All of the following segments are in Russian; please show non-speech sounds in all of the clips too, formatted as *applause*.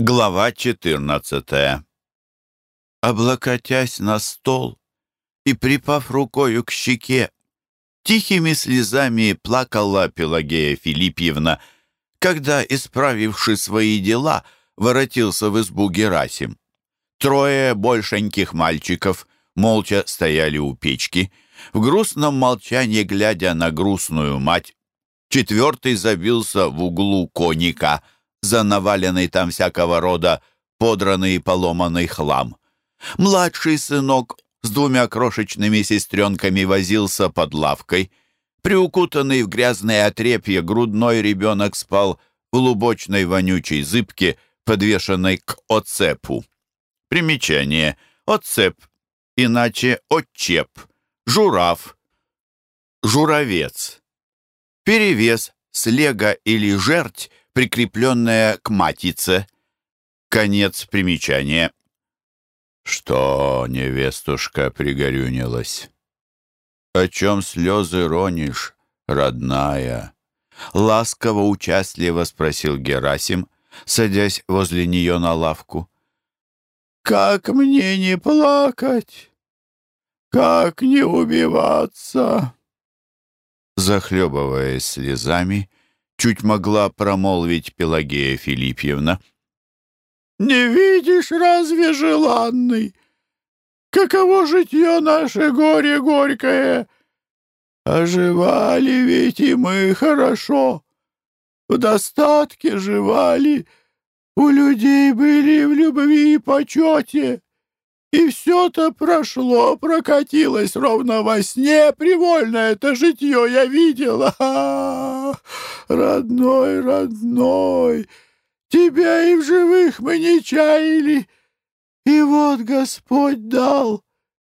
Глава 14 Облокотясь на стол и припав рукою к щеке, тихими слезами плакала Пелагея Филиппьевна, когда, исправивши свои дела, воротился в избу Герасим. Трое большеньких мальчиков молча стояли у печки, в грустном молчании глядя на грустную мать. Четвертый забился в углу коника — за наваленный там всякого рода подранный и поломанный хлам. Младший сынок с двумя крошечными сестренками возился под лавкой. Приукутанный в грязное отрепье грудной ребенок спал в лубочной вонючей зыбке, подвешенной к оцепу. Примечание. Оцеп, иначе отчеп, журав, журавец. Перевес, слега или жерть прикрепленная к матице. Конец примечания. Что невестушка пригорюнилась? О чем слезы ронишь, родная? Ласково-участливо спросил Герасим, садясь возле нее на лавку. «Как мне не плакать? Как не убиваться?» Захлебываясь слезами, чуть могла промолвить Пелагея Филиппьевна. «Не видишь, разве желанный? Каково житье наше горе горькое? Оживали ведь и мы хорошо, в достатке живали, у людей были в любви и почете». И все-то прошло, прокатилось ровно во сне, привольно это житье я видела. А -а -а, родной, родной, тебя и в живых мы не чаяли. И вот Господь дал,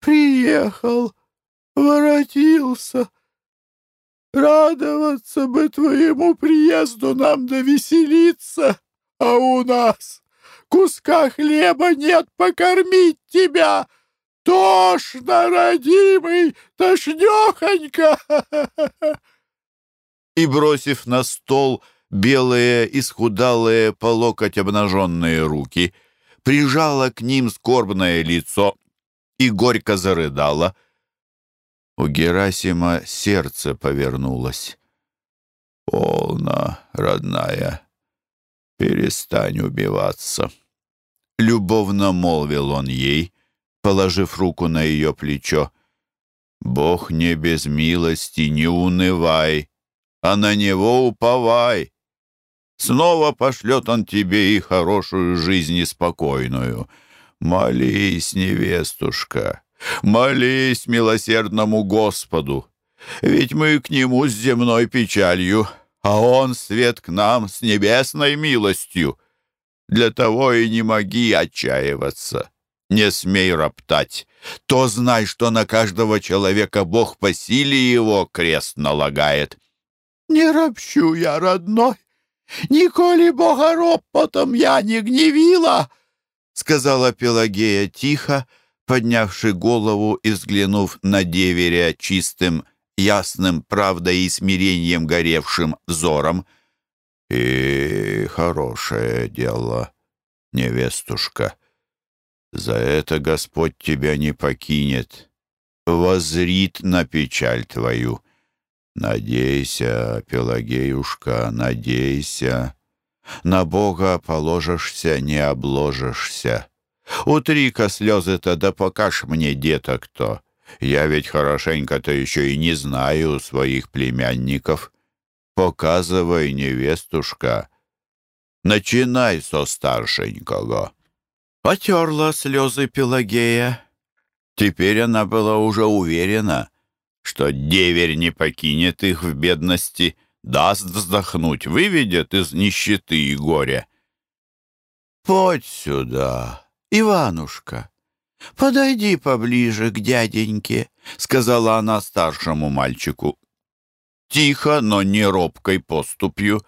приехал, воротился. Радоваться бы твоему приезду нам да веселиться, а у нас куска хлеба нет покормить тебя. Тошно, родимый, тошнёхонько!» *laughs* И, бросив на стол белые, исхудалые, по локоть обнаженные руки, прижала к ним скорбное лицо и горько зарыдала. У Герасима сердце повернулось. «Полно, родная, перестань убиваться». Любовно молвил он ей, положив руку на ее плечо. «Бог не без милости, не унывай, а на Него уповай. Снова пошлет Он тебе и хорошую жизнь, и спокойную. Молись, невестушка, молись милосердному Господу, ведь мы к Нему с земной печалью, а Он свет к нам с небесной милостью». Для того и не моги отчаиваться. Не смей роптать. То знай, что на каждого человека Бог по силе его крест налагает. Не ропщу я, родной. Николи Бога ропотом я не гневила, сказала Пелагея тихо, поднявши голову и взглянув на деверя чистым, ясным правдой и смирением горевшим взором. И хорошее дело, невестушка. За это Господь тебя не покинет, возрит на печаль твою. Надейся, Пелагеюшка, надейся. На Бога положишься, не обложишься. Утри-ка слезы-то, да покажь мне деток кто. Я ведь хорошенько-то еще и не знаю своих племянников. Показывай, невестушка. Начинай со старшенького. Потерла слезы Пелагея. Теперь она была уже уверена, что деверь не покинет их в бедности, даст вздохнуть, выведет из нищеты и горя. «Подь сюда, Иванушка, подойди поближе к дяденьке», — сказала она старшему мальчику. Тихо, но не робкой поступью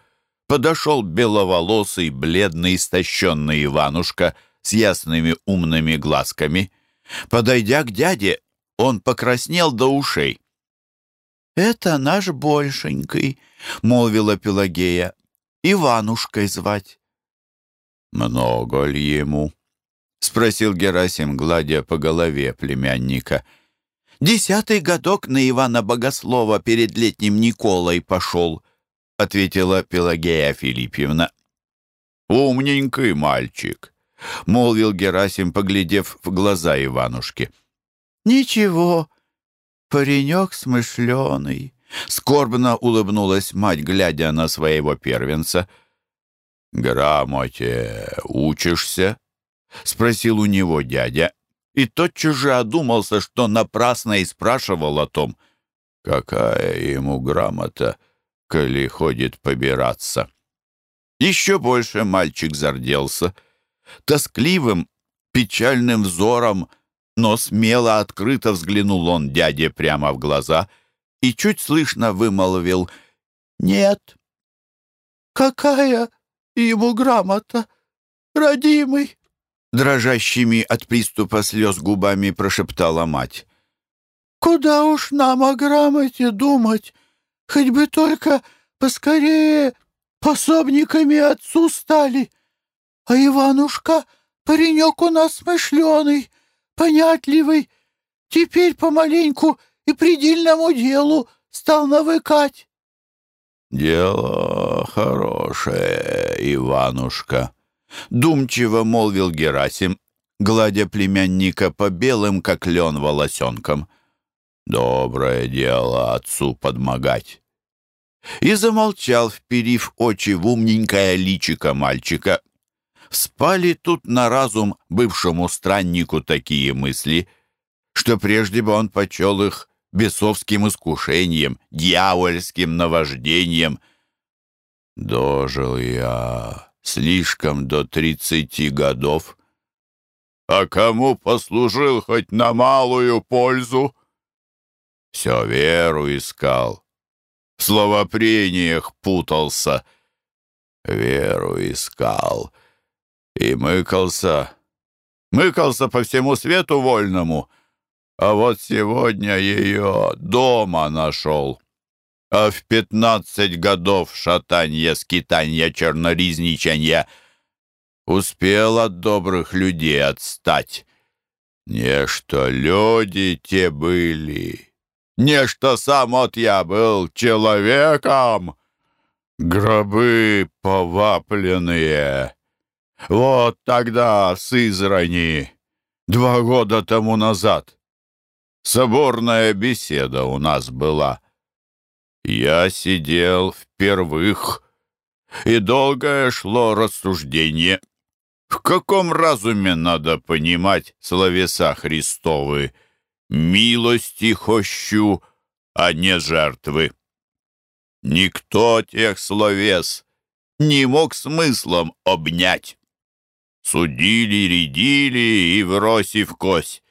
подошел беловолосый, бледный, истощенный Иванушка с ясными умными глазками. Подойдя к дяде, он покраснел до ушей. «Это наш большенький», — молвила Пелагея. «Иванушкой звать». «Много ли ему?» — спросил Герасим, гладя по голове племянника. «Десятый годок на Ивана Богослова перед летним Николой пошел», — ответила Пелагея Филиппьевна. «Умненький мальчик», — молвил Герасим, поглядев в глаза Иванушке. «Ничего, паренек смышленый», — скорбно улыбнулась мать, глядя на своего первенца. «Грамоте учишься?» — спросил у него дядя. И тотчас же одумался, что напрасно и спрашивал о том, какая ему грамота, коли ходит побираться. Еще больше мальчик зарделся. Тоскливым, печальным взором, но смело открыто взглянул он дяде прямо в глаза и чуть слышно вымолвил «Нет». «Какая ему грамота, родимый?» Дрожащими от приступа слез губами прошептала мать. «Куда уж нам о грамоте думать? Хоть бы только поскорее пособниками отцу стали. А Иванушка, паренек у нас смышленый, понятливый, теперь помаленьку и предельному делу стал навыкать. «Дело хорошее, Иванушка», — думчиво молвил Герасим, гладя племянника по белым, как лен, волосенкам. «Доброе дело отцу подмогать и замолчал, вперив очи в умненькое личико мальчика. Спали тут на разум бывшему страннику такие мысли, что прежде бы он почел их бесовским искушением, дьявольским наваждением. Дожил я слишком до тридцати годов, а кому послужил хоть на малую пользу? Все веру искал, в словопрениях путался. Веру искал и мыкался. Мыкался по всему свету вольному, а вот сегодня ее дома нашел. А в пятнадцать годов шатанья, скитанья, черноризничанья успел от добрых людей отстать. Не что люди те были, не что сам от я был человеком. Гробы повапленные. Вот тогда, Сызрани, два года тому назад, соборная беседа у нас была. Я сидел впервых, и долгое шло рассуждение. В каком разуме надо понимать словеса Христовы? милости хощу, а не жертвы. Никто тех словес не мог смыслом обнять. Судили, рядили и вросив кось.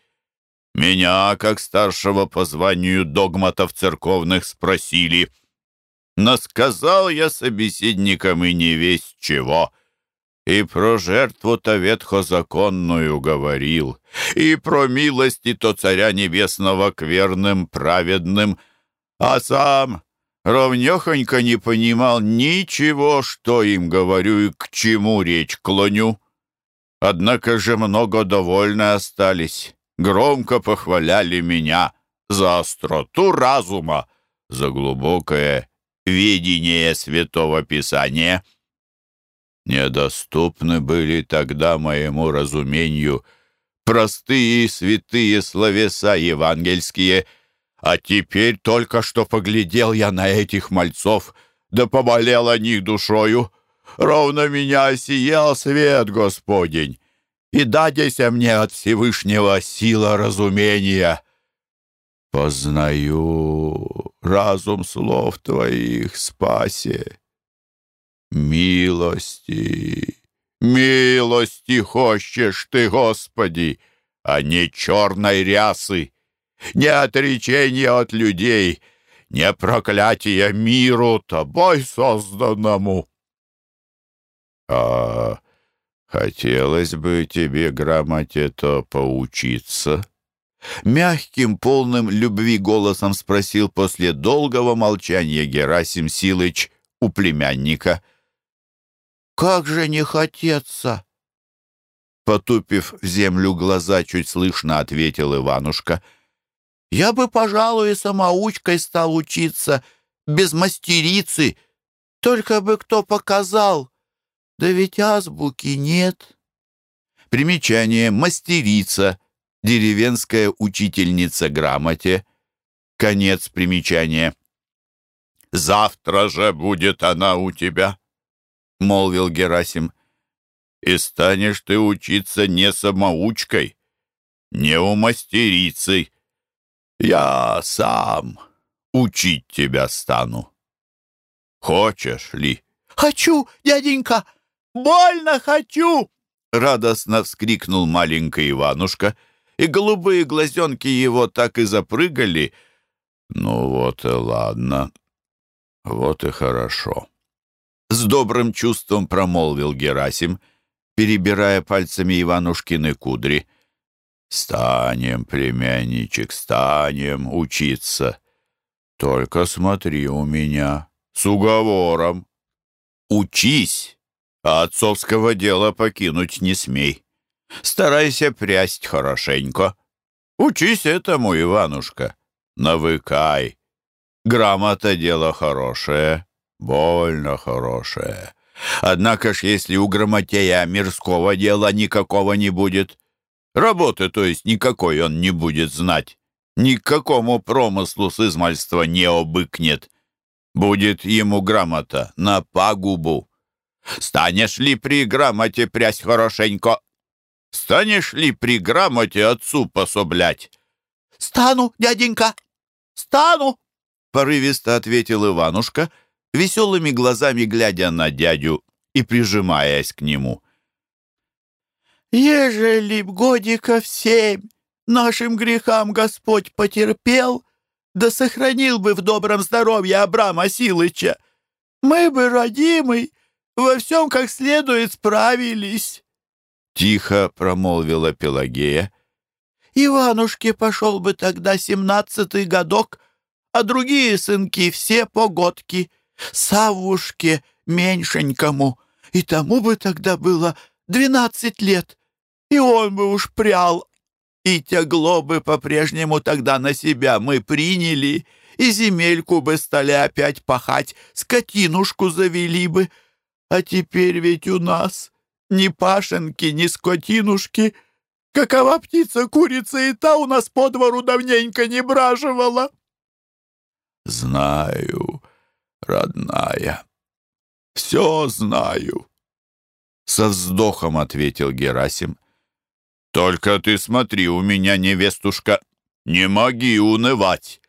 Меня, как старшего по званию догматов церковных, спросили. Насказал я собеседникам и не весь чего — и про жертву-то ветхозаконную говорил, и про милости-то царя небесного к верным праведным, а сам ровнёхонько не понимал ничего, что им говорю и к чему речь клоню. Однако же много довольны остались, громко похваляли меня за остроту разума, за глубокое видение Святого Писания — Недоступны были тогда моему разумению простые святые словеса евангельские, а теперь только что поглядел я на этих мальцов, да поболел о них душою. Ровно меня осиял свет Господень, и дадеся мне от Всевышнего сила разумения. Познаю разум слов Твоих, спасе Милости, милости хочешь ты, Господи, а не черной рясы, не отречения от людей, не проклятия миру тобой созданному. А хотелось бы тебе грамоте-то поучиться. Мягким, полным любви голосом спросил после долгого молчания Герасим Силыч у племянника — как же не хотеться! Потупив в землю глаза, чуть слышно ответил Иванушка. «Я бы, пожалуй, самоучкой стал учиться, без мастерицы. Только бы кто показал. Да ведь азбуки нет». Примечание «мастерица», деревенская учительница грамоте. Конец примечания. «Завтра же будет она у тебя», — молвил Герасим. «И станешь ты учиться не самоучкой, не у мастерицы. Я сам учить тебя стану. Хочешь ли?» «Хочу, дяденька! Больно хочу!» Радостно вскрикнул маленький Иванушка, и голубые глазенки его так и запрыгали. «Ну вот и ладно, вот и хорошо». С добрым чувством промолвил Герасим, перебирая пальцами Иванушкины кудри. «Станем, племянничек, станем учиться. Только смотри у меня, с уговором. Учись!» А отцовского дела покинуть не смей. Старайся прясть хорошенько. Учись этому, Иванушка. Навыкай. Грамота — дело хорошее, больно хорошее. Однако ж, если у грамотея мирского дела никакого не будет, работы, то есть никакой он не будет знать, ни к какому промыслу с измальства не обыкнет, будет ему грамота на пагубу. Станешь ли при грамоте прясть хорошенько? Станешь ли при грамоте отцу пособлять? Стану, дяденька, стану, порывисто ответил Иванушка, веселыми глазами глядя на дядю и прижимаясь к нему. Ежели б годиков семь нашим грехам Господь потерпел, да сохранил бы в добром здоровье Абрама Силыча, мы бы, родимый, во всем как следует справились». Тихо промолвила Пелагея. «Иванушке пошел бы тогда семнадцатый годок, а другие сынки все погодки. Саввушке меньшенькому, и тому бы тогда было двенадцать лет, и он бы уж прял. И тягло бы по-прежнему тогда на себя мы приняли, и земельку бы стали опять пахать, скотинушку завели бы, а теперь ведь у нас ни пашенки, ни скотинушки. Какова птица, курица, и та у нас по двору давненько не браживала. Знаю, родная, все знаю. Со вздохом ответил Герасим. Только ты смотри у меня, невестушка, не моги унывать.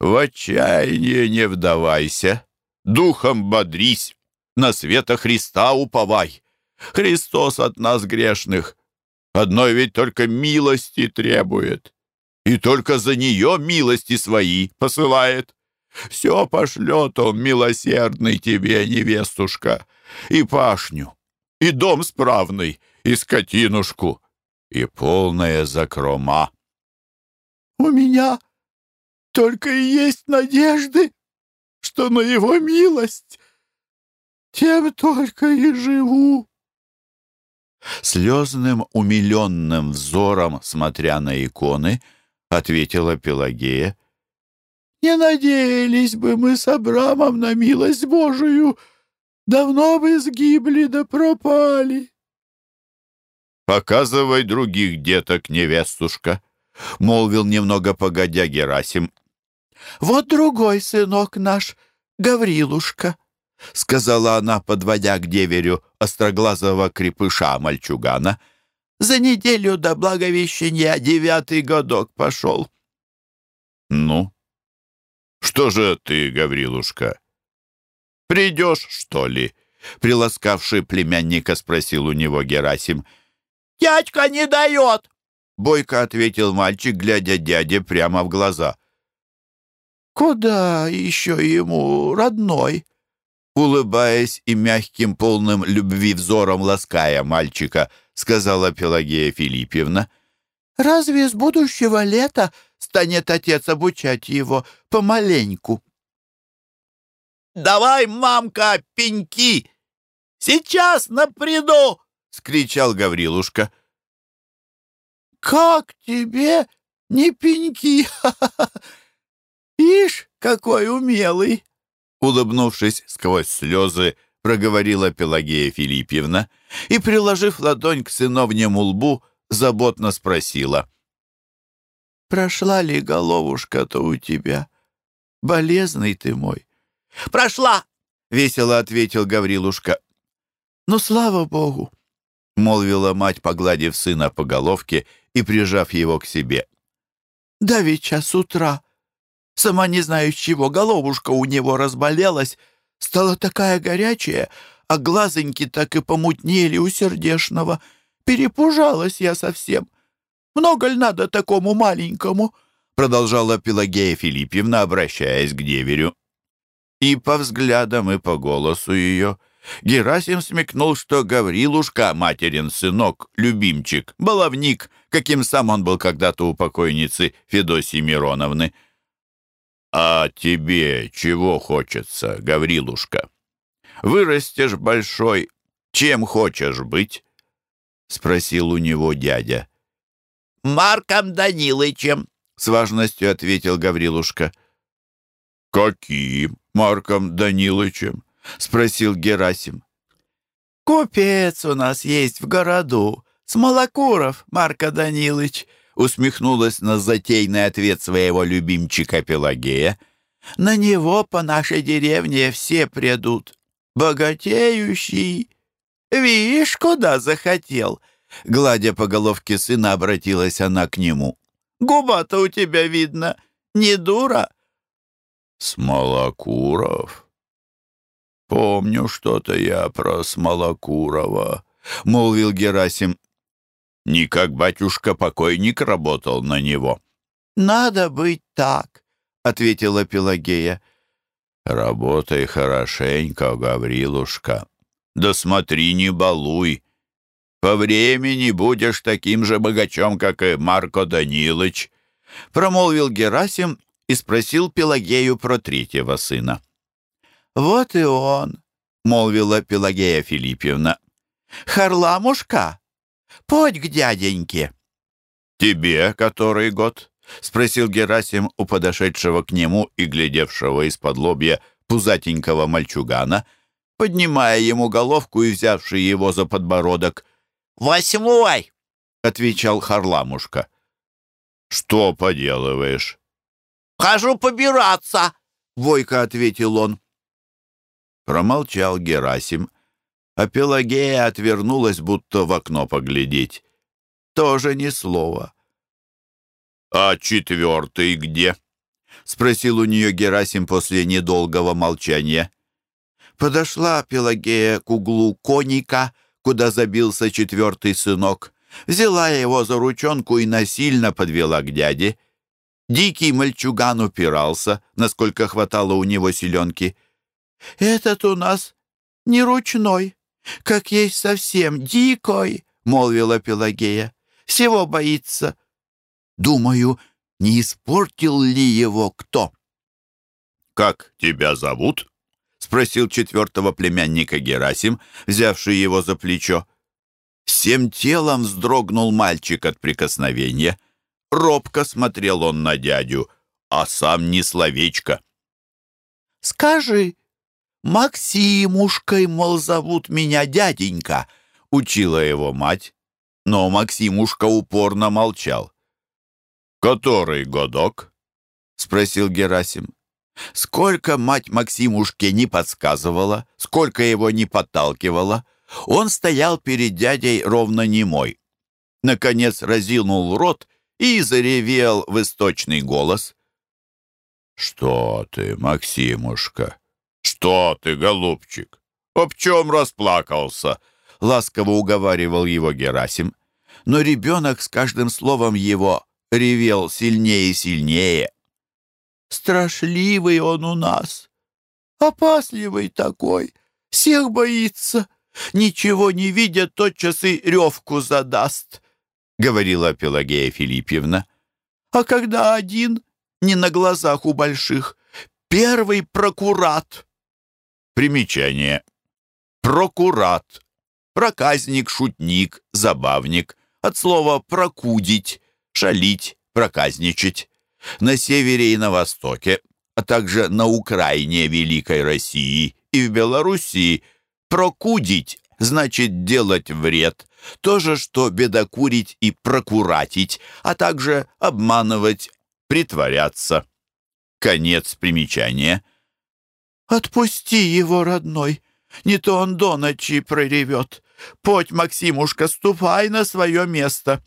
В отчаяние не вдавайся, духом бодрись на света Христа уповай. Христос от нас грешных одной ведь только милости требует, и только за нее милости свои посылает. Все пошлет он, милосердный тебе, невестушка, и пашню, и дом справный, и скотинушку, и полная закрома. У меня только и есть надежды, что на его милость тем только и живу. Слезным, умиленным взором, смотря на иконы, ответила Пелагея. «Не надеялись бы мы с Абрамом на милость Божию, давно бы сгибли да пропали». «Показывай других деток, невестушка», — молвил немного погодя Герасим. «Вот другой сынок наш, Гаврилушка», — сказала она, подводя к деверю остроглазого крепыша-мальчугана. «За неделю до Благовещения девятый годок пошел». «Ну, что же ты, Гаврилушка, придешь, что ли?» Приласкавший племянника спросил у него Герасим. «Дядька не дает!» Бойко ответил мальчик, глядя дяде прямо в глаза. «Куда еще ему, родной?» Улыбаясь и мягким, полным любви взором лаская мальчика, сказала Пелагея Филиппьевна. «Разве с будущего лета станет отец обучать его помаленьку?» «Давай, мамка, пеньки! Сейчас наприду!» — скричал Гаврилушка. как тебе не пеньки? *laughs* Ишь, какой умелый!» Улыбнувшись сквозь слезы, проговорила Пелагея Филиппьевна и, приложив ладонь к сыновнему лбу, заботно спросила. «Прошла ли головушка-то у тебя? Болезный ты мой!» «Прошла!» — весело ответил Гаврилушка. «Ну, слава богу!» — молвила мать, погладив сына по головке и прижав его к себе. «Давеча с утра, сама не знаю с чего, головушка у него разболелась, стала такая горячая, а глазоньки так и помутнели у сердешного. Перепужалась я совсем. Много ли надо такому маленькому?» Продолжала Пелагея Филиппьевна, обращаясь к деверю. И по взглядам, и по голосу ее Герасим смекнул, что Гаврилушка, материн сынок, любимчик, баловник, каким сам он был когда-то у покойницы Федосии Мироновны. «А тебе чего хочется, Гаврилушка? Вырастешь большой, чем хочешь быть?» — спросил у него дядя. «Марком Данилычем», — с важностью ответил Гаврилушка. «Каким Марком Данилычем?» — спросил Герасим. «Купец у нас есть в городу, Смолокуров Марко Данилыч», усмехнулась на затейный ответ своего любимчика Пелагея. «На него по нашей деревне все придут. Богатеющий. Видишь, куда захотел?» Гладя по головке сына, обратилась она к нему. «Губа-то у тебя видно, не дура». «Смолокуров? Помню что-то я про Смолокурова», — молвил Герасим. Не как батюшка-покойник работал на него. «Надо быть так», — ответила Пелагея. «Работай хорошенько, Гаврилушка. Да смотри, не балуй. По времени будешь таким же богачом, как и Марко Данилыч», — промолвил Герасим и спросил Пелагею про третьего сына. «Вот и он», — молвила Пелагея Филиппьевна. «Харламушка, Подь к дяденьке». «Тебе который год?» — спросил Герасим у подошедшего к нему и глядевшего из-под лобья пузатенького мальчугана, поднимая ему головку и взявший его за подбородок. «Восьмой!» — отвечал Харламушка. «Что поделываешь?» «Хожу побираться!» — Войко ответил он. Промолчал Герасим, а Пелагея отвернулась, будто в окно поглядеть. Тоже ни слова. «А четвертый где?» — спросил у нее Герасим после недолгого молчания. Подошла Пелагея к углу коника, куда забился четвертый сынок, взяла его за ручонку и насильно подвела к дяде. Дикий мальчуган упирался, насколько хватало у него селенки. «Этот у нас не ручной, «Как есть совсем дикой», — молвила Пелагея. «Всего боится». «Думаю, не испортил ли его кто?» «Как тебя зовут?» — спросил четвертого племянника Герасим, взявший его за плечо. Всем телом вздрогнул мальчик от прикосновения. Робко смотрел он на дядю, а сам не словечко. «Скажи, «Максимушкой, мол, зовут меня дяденька», — учила его мать, но Максимушка упорно молчал. «Который годок?» — спросил Герасим. Сколько мать Максимушке не подсказывала, сколько его не подталкивала, он стоял перед дядей ровно немой. Наконец разинул рот и заревел в источный голос. «Что ты, Максимушка?» «Что ты, голубчик? Об чем расплакался?» — ласково уговаривал его Герасим. Но ребенок с каждым словом его ревел сильнее и сильнее. «Страшливый он у нас, опасливый такой, всех боится, ничего не видя, тотчас и ревку задаст», — говорила Пелагея Филиппьевна. «А когда один, не на глазах у больших, первый прокурат». Примечание. Прокурат. Проказник, шутник, забавник. От слова «прокудить». шалить, проказничать. На севере и на востоке, а также на Украине Великой России и в Белоруссии прокудить значит делать вред, то же, что бедокурить и прокуратить, а также обманывать, притворяться. Конец примечания. «Отпусти его, родной, не то он до ночи проревет. Подь, Максимушка, ступай на свое место».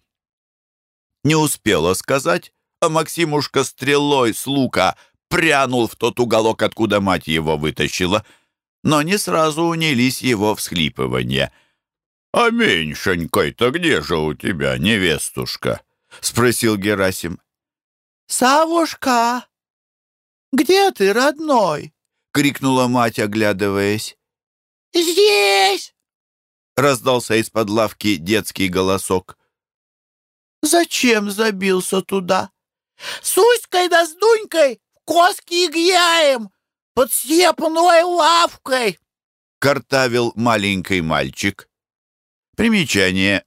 Не успела сказать, а Максимушка стрелой с лука прянул в тот уголок, откуда мать его вытащила, но не сразу унились его всхлипывания. «А меньшенькой-то где же у тебя невестушка?» — спросил Герасим. «Савушка, где ты, родной?» — крикнула мать, оглядываясь. «Здесь!» — раздался из-под лавки детский голосок. «Зачем забился туда? С Уськой да с Дунькой в коски играем под степной лавкой!» — картавил маленький мальчик. Примечание.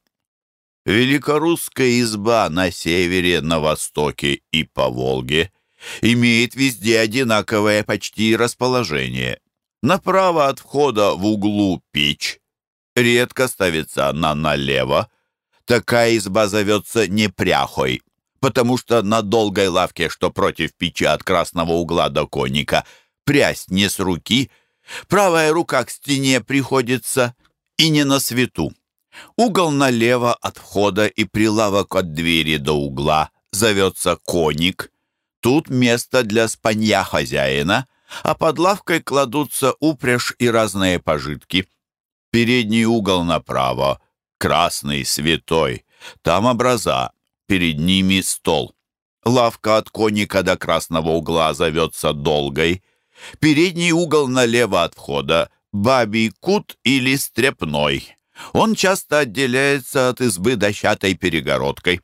Великорусская изба на севере, на востоке и по Волге имеет везде одинаковое почти расположение. Направо от входа в углу печь, редко ставится она налево. Такая изба зовется непряхой, потому что на долгой лавке, что против печи от красного угла до конника, прясть не с руки, правая рука к стене приходится и не на свету. Угол налево от входа и прилавок от двери до угла зовется коник. Тут место для спанья хозяина, а под лавкой кладутся упряжь и разные пожитки. Передний угол направо, красный, святой. Там образа, перед ними стол. Лавка от коника до красного угла зовется долгой. Передний угол налево от входа — бабий кут или стрепной. Он часто отделяется от избы дощатой перегородкой.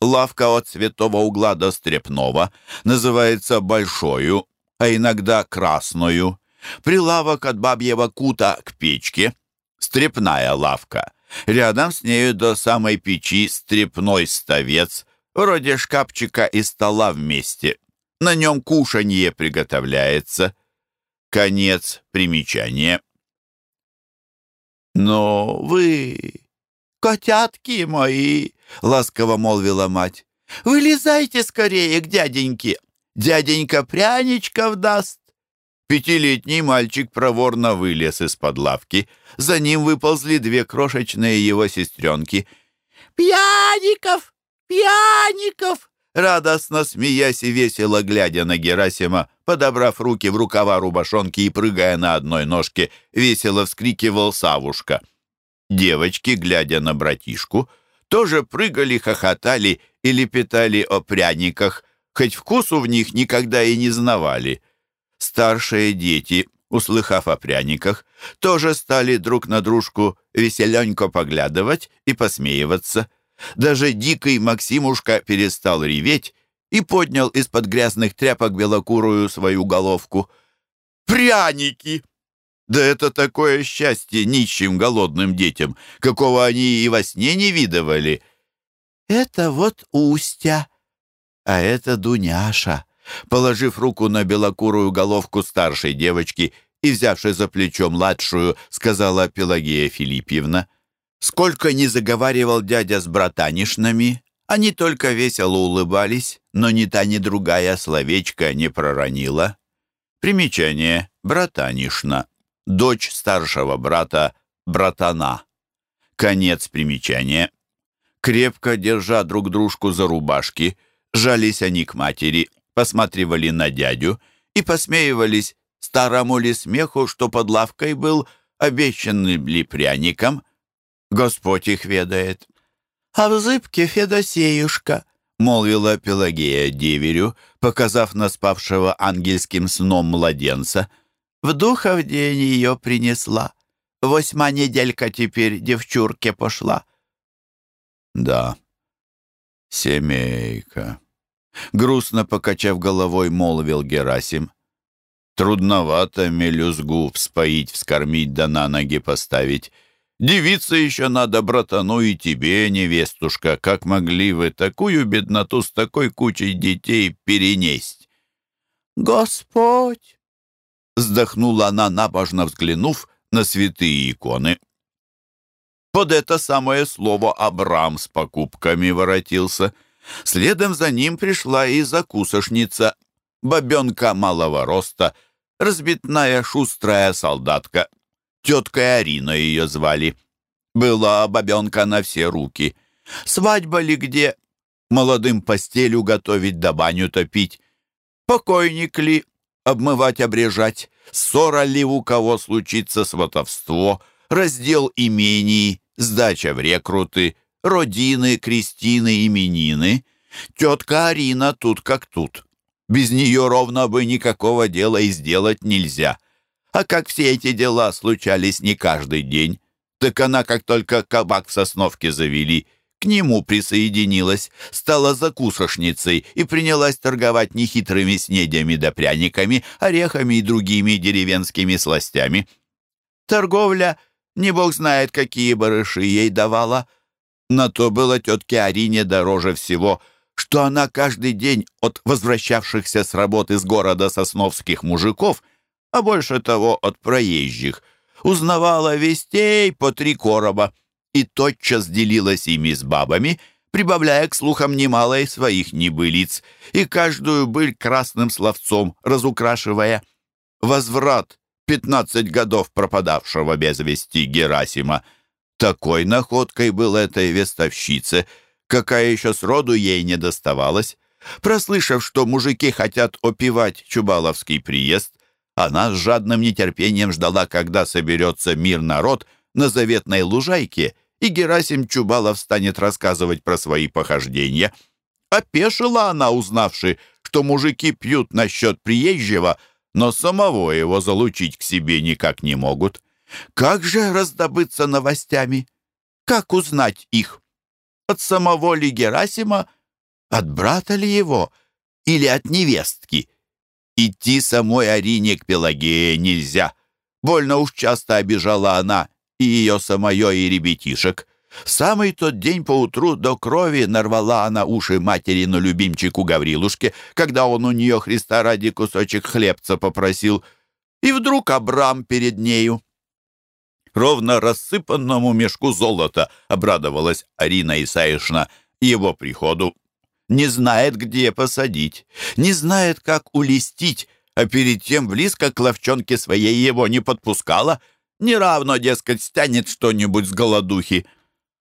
Лавка от святого угла до стрепного называется большою, а иногда красною. Прилавок от бабьего кута к печке. Стрепная лавка. Рядом с нею до самой печи стрепной ставец, вроде шкафчика и стола вместе. На нем кушанье приготовляется. Конец примечания. «Но вы, котятки мои!» — ласково молвила мать. «Вылезайте скорее к дяденьке! Дяденька пряничков даст!» Пятилетний мальчик проворно вылез из-под лавки. За ним выползли две крошечные его сестренки. «Пьяников! Пьяников!» Радостно смеясь и весело глядя на Герасима, подобрав руки в рукава рубашонки и прыгая на одной ножке, весело вскрикивал Савушка. Девочки, глядя на братишку, тоже прыгали, хохотали и лепетали о пряниках, хоть вкусу в них никогда и не знавали. Старшие дети, услыхав о пряниках, тоже стали друг на дружку веселенько поглядывать и посмеиваться. Даже дикий Максимушка перестал реветь и поднял из-под грязных тряпок белокурую свою головку. «Пряники!» Да это такое счастье нищим голодным детям, какого они и во сне не видывали. «Это вот Устя, а это Дуняша», положив руку на белокурую головку старшей девочки и взявши за плечо младшую, сказала Пелагея Филиппьевна. Сколько ни заговаривал дядя с братанишнами, они только весело улыбались, но ни та, ни другая словечко не проронила. Примечание. Братанишна. Дочь старшего брата, братана. Конец примечания. Крепко держа друг дружку за рубашки, жались они к матери, посматривали на дядю и посмеивались старому ли смеху, что под лавкой был, обещанный ли пряником, Господь их ведает. А в зыбке Федосеюшка, молвила Пелагея деверю, показав на спавшего ангельским сном младенца. В духов день ее принесла. Восьма неделька теперь девчурке пошла. Да, семейка. Грустно покачав головой, молвил Герасим. Трудновато мелюзгу вспоить, вскормить да на ноги поставить. Девица еще надо, братану, и тебе, невестушка, как могли вы такую бедноту с такой кучей детей перенесть?» «Господь!» — вздохнула она, набожно взглянув на святые иконы. Под это самое слово Абрам с покупками воротился. Следом за ним пришла и закусошница, бабенка малого роста, разбитная шустрая солдатка. Теткой Арина ее звали. Была бабенка на все руки. Свадьба ли где? Молодым постелю готовить да баню топить. Покойник ли? Обмывать, обрежать. Ссора ли у кого случится сватовство? Раздел имений, сдача в рекруты, родины, крестины, именины. Тетка Арина тут как тут. Без нее ровно бы никакого дела и сделать нельзя. А как все эти дела случались не каждый день, так она, как только кабак в Сосновке завели, к нему присоединилась, стала закусошницей и принялась торговать нехитрыми снедями да пряниками, орехами и другими деревенскими сластями. Торговля, не бог знает, какие барыши ей давала. На то было тетке Арине дороже всего — что она каждый день от возвращавшихся с работы с города сосновских мужиков — а больше того от проезжих, узнавала вестей по три короба и тотчас делилась ими с бабами, прибавляя к слухам немало и своих небылиц, и каждую быль красным словцом разукрашивая. Возврат пятнадцать годов пропадавшего без вести Герасима. Такой находкой был этой вестовщице, какая еще сроду ей не доставалась. Прослышав, что мужики хотят опивать Чубаловский приезд, она с жадным нетерпением ждала, когда соберется мир народ на заветной лужайке, и Герасим Чубалов станет рассказывать про свои похождения. Опешила она, узнавши, что мужики пьют насчет приезжего, но самого его залучить к себе никак не могут. Как же раздобыться новостями? Как узнать их? От самого ли Герасима? От брата ли его? Или от невестки? Идти самой Арине к Пелагее нельзя. Больно уж часто обижала она и ее самое, и ребятишек. В самый тот день поутру до крови нарвала она уши материну любимчику Гаврилушке, когда он у нее Христа ради кусочек хлебца попросил. И вдруг Абрам перед нею. Ровно рассыпанному мешку золота обрадовалась Арина Исаишна его приходу не знает, где посадить, не знает, как улестить, а перед тем близко к ловчонке своей его не подпускала, неравно, дескать, стянет что-нибудь с голодухи.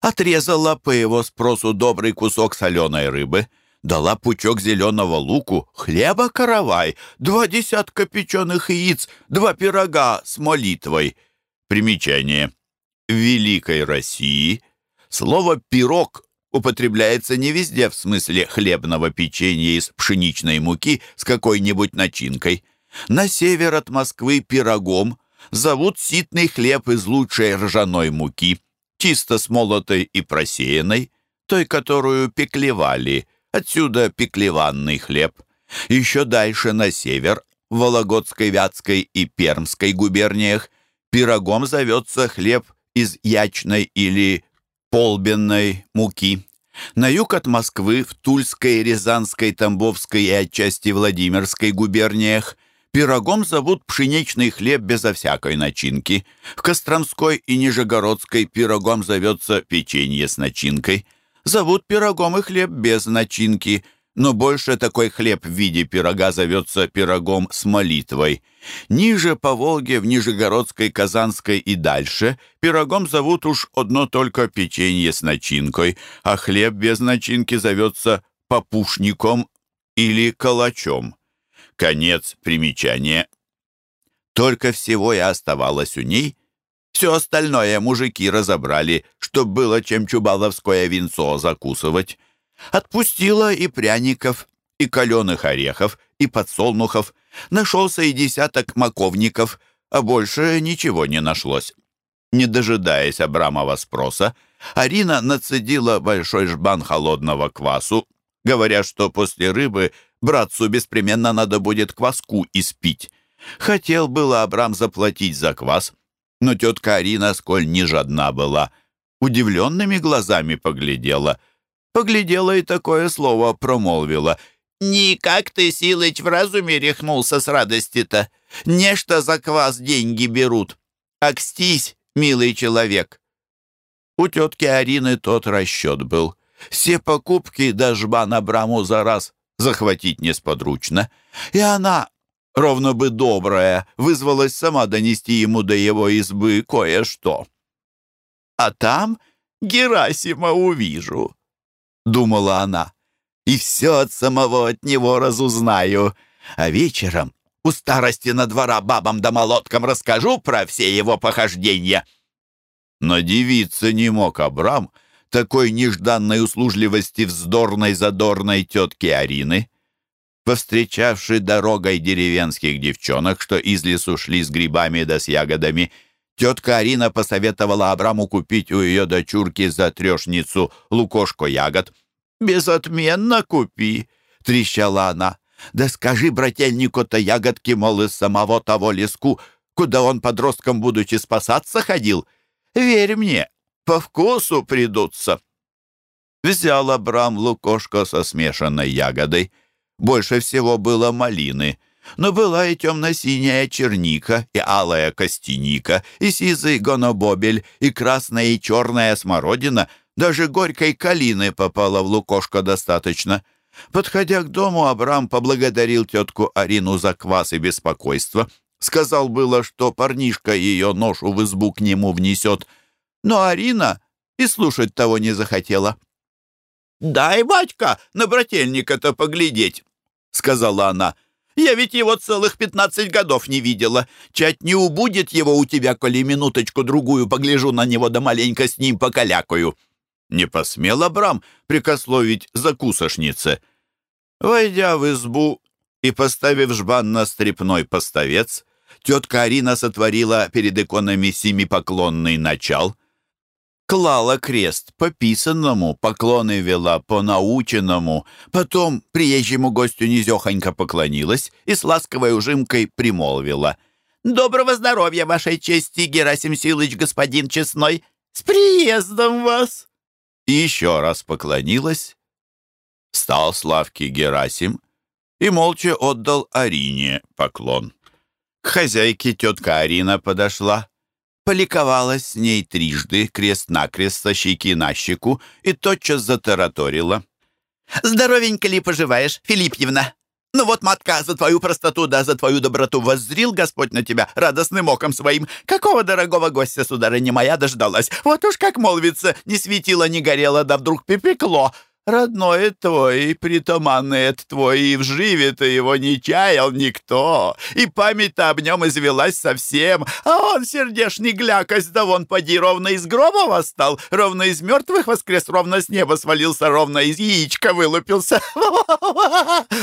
Отрезала по его спросу добрый кусок соленой рыбы, дала пучок зеленого луку, хлеба каравай, два десятка печеных яиц, два пирога с молитвой. Примечание. В Великой России слово «пирог» употребляется не везде в смысле хлебного печенья из пшеничной муки с какой-нибудь начинкой. На север от Москвы пирогом зовут ситный хлеб из лучшей ржаной муки, чисто смолотой и просеянной, той, которую пеклевали, отсюда пеклеванный хлеб. Еще дальше на север, в Вологодской, Вятской и Пермской губерниях, пирогом зовется хлеб из ячной или полбенной муки. На юг от Москвы, в Тульской, Рязанской, Тамбовской и отчасти Владимирской губерниях пирогом зовут пшеничный хлеб безо всякой начинки. В Костромской и Нижегородской пирогом зовется печенье с начинкой. Зовут пирогом и хлеб без начинки – но больше такой хлеб в виде пирога зовется пирогом с молитвой. Ниже по Волге, в Нижегородской, Казанской и дальше пирогом зовут уж одно только печенье с начинкой, а хлеб без начинки зовется попушником или калачом. Конец примечания. Только всего и оставалось у ней. Все остальное мужики разобрали, чтоб было чем чубаловское винцо закусывать. Отпустила и пряников, и каленых орехов, и подсолнухов. Нашелся и десяток маковников, а больше ничего не нашлось. Не дожидаясь Абрамова спроса, Арина нацедила большой жбан холодного квасу, говоря, что после рыбы братцу беспременно надо будет кваску испить. Хотел было Абрам заплатить за квас, Но тетка Арина, сколь не жадна была, удивленными глазами поглядела. Поглядела и такое слово промолвила. «Никак ты, Силыч, в разуме рехнулся с радости-то. Нечто за квас деньги берут. Акстись, милый человек». У тетки Арины тот расчет был. Все покупки до жбана Браму за раз захватить несподручно. И она, ровно бы добрая, вызвалась сама донести ему до его избы кое-что. «А там Герасима увижу», — думала она, «и все от самого от него разузнаю, а вечером у старости на двора бабам да молоткам расскажу про все его похождения». Но девица не мог Абрам такой нежданной услужливости вздорной задорной тетки Арины. Повстречавши дорогой деревенских девчонок, что из лесу шли с грибами да с ягодами, тетка Арина посоветовала Абраму купить у ее дочурки за трешницу лукошко ягод. «Безотменно купи!» — трещала она. «Да скажи брательнику-то ягодки, мол, из самого того леску, куда он подростком, будучи спасаться, ходил. Верь мне, по вкусу придутся». Взял Абрам лукошко со смешанной ягодой. Больше всего было малины, но была и темно-синяя черника, и алая костяника, и сизый гонобобель, и красная и черная смородина. Даже горькой калины попало в лукошко достаточно. Подходя к дому, Абрам поблагодарил тетку Арину за квас и беспокойство. Сказал было, что парнишка ее ношу в избу к нему внесет, но Арина и слушать того не захотела. «Дай, батька, на брательника-то поглядеть», — сказала она. «Я ведь его целых пятнадцать годов не видела. Чать не убудет его у тебя, коли минуточку-другую погляжу на него да маленько с ним покалякаю». Не посмел Абрам прикословить закусошнице. Войдя в избу и поставив жбан на стрепной поставец, тетка Арина сотворила перед иконами семипоклонный начал — клала крест по писанному, поклоны вела по наученному, потом приезжему гостю низехонько поклонилась и с ласковой ужимкой примолвила. «Доброго здоровья, вашей чести, Герасим Силыч, господин честной! С приездом вас!» И еще раз поклонилась. Стал Славки Герасим и молча отдал Арине поклон. К хозяйке тетка Арина подошла, поликовалась с ней трижды, крест-накрест, со щеки на щеку, и тотчас затараторила. «Здоровенько ли поживаешь, Филиппьевна? Ну вот, матка, за твою простоту да за твою доброту воззрил Господь на тебя радостным оком своим. Какого дорогого гостя, сударыня моя, дождалась? Вот уж как молвится, не светило, не горело, да вдруг припекло. Родной твой, притоманный твой, и в живе-то его не чаял никто, и память-то об нем извелась совсем, а он, сердешный глякость, да вон поди, ровно из гроба восстал, ровно из мертвых воскрес, ровно с неба свалился, ровно из яичка вылупился. *laughs*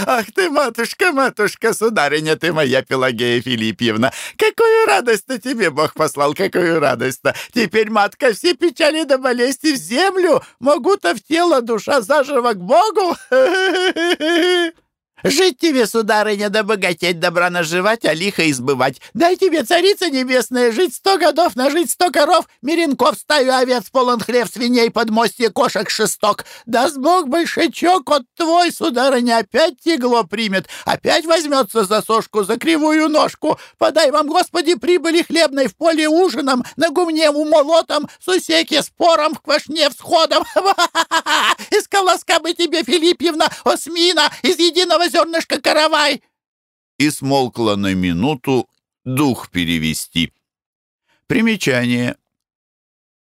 Ах ты, матушка, матушка, сударыня ты моя, Пелагея Филиппьевна, какую радость-то тебе Бог послал, какую радость-то! Теперь, матка, все печали да болезни в землю, могу-то в тело душа заживо к Богу? *laughs* Жить тебе, сударыня, да богатеть, добра наживать, а лихо избывать. Дай тебе, царица небесная, жить сто годов, нажить сто коров, меринков, стаю овец, полон хлев свиней, подмостье, кошек шесток. Даст Бог большачок-от твой, сударыня, опять тягло примет, опять возьмется за сошку, за кривую ножку. Подай вам, Господи, прибыли хлебной в поле ужином, на гумне умолотом, сусеке спором, в квашне всходом. *laughs* Из колоска бы тебе, Филиппьевна, осмина, из единого зернышко каравай!» И смолкла на минуту дух перевести. Примечание.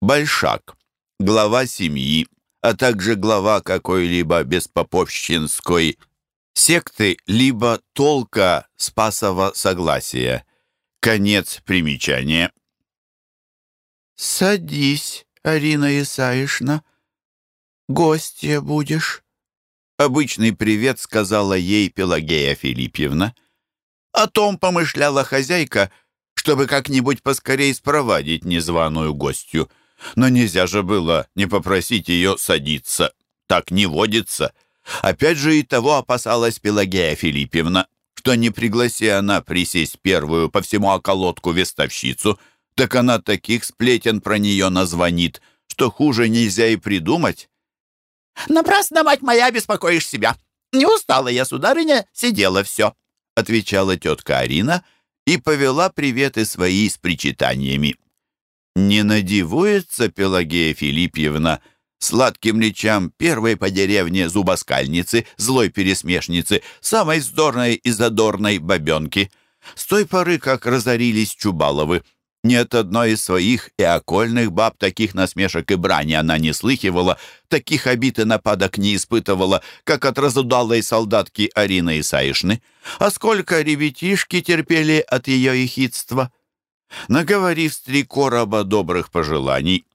Большак, глава семьи, а также глава какой-либо беспоповщинской секты, либо толка спасова согласия. Конец примечания. «Садись, Арина Исаишна, гостья будешь». Обычный привет сказала ей Пелагея Филиппьевна. О том помышляла хозяйка, чтобы как-нибудь поскорей спровадить незваную гостью. Но нельзя же было не попросить ее садиться. Так не водится. Опять же и того опасалась Пелагея Филиппьевна, что не пригласи она присесть первую по всему околотку вестовщицу, так она таких сплетен про нее назвонит, что хуже нельзя и придумать. «Напрасно, мать моя, беспокоишь себя. Не устала я, сударыня, сидела все», — отвечала тетка Арина и повела приветы свои с причитаниями. Не надивуется Пелагея Филиппьевна сладким речам первой по деревне зубоскальницы, злой пересмешницы, самой вздорной и задорной бабенки. С той поры, как разорились Чубаловы, нет одной из своих и окольных баб таких насмешек и брани она не слыхивала, таких обид и нападок не испытывала, как от разудалой солдатки Арины Исаишны. А сколько ребятишки терпели от ее ехидства! Наговорив с три короба добрых пожеланий,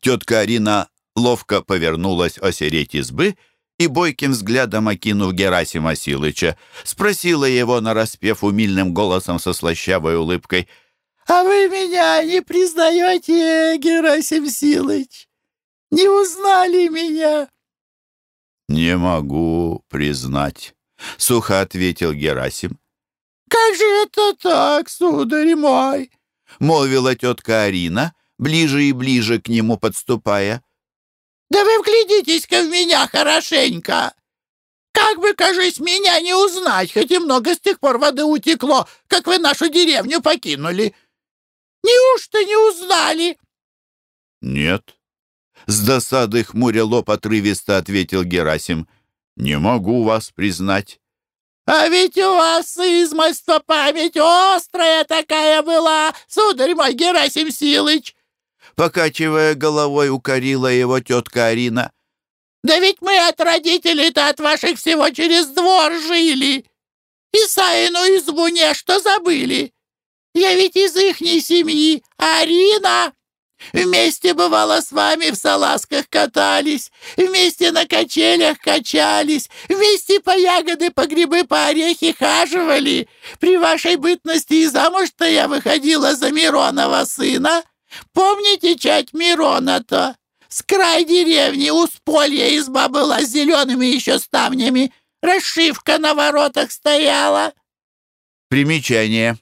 тетка Арина ловко повернулась осереть избы и, бойким взглядом окинув Герасима Силыча, спросила его, нараспев умильным голосом со слащавой улыбкой, «А вы меня не признаете, Герасим Силыч? Не узнали меня?» «Не могу признать», — сухо ответил Герасим. «Как же это так, сударь мой?» — молвила тетка Арина, ближе и ближе к нему подступая. «Да вы вглядитесь-ка в меня хорошенько! Как бы, кажись, меня не узнать, хоть и много с тех пор воды утекло, как вы нашу деревню покинули. Неужто не узнали?» «Нет». С досады хмуря лоб отрывисто ответил Герасим. «Не могу вас признать». «А ведь у вас измольство память острая такая была, сударь мой Герасим Силыч!» Покачивая головой, укорила его тетка Арина. «Да ведь мы от родителей-то от ваших всего через двор жили. И Саину избу не что забыли. Я ведь из ихней семьи, Арина!» Вместе, бывало, с вами в салазках катались, вместе на качелях качались, вместе по ягоды, по грибы, по орехи хаживали. При вашей бытности и замуж-то я выходила за Миронова сына. Помните чать Мирона-то? С край деревни у сполья изба была с зелеными еще ставнями. Расшивка на воротах стояла. Примечание.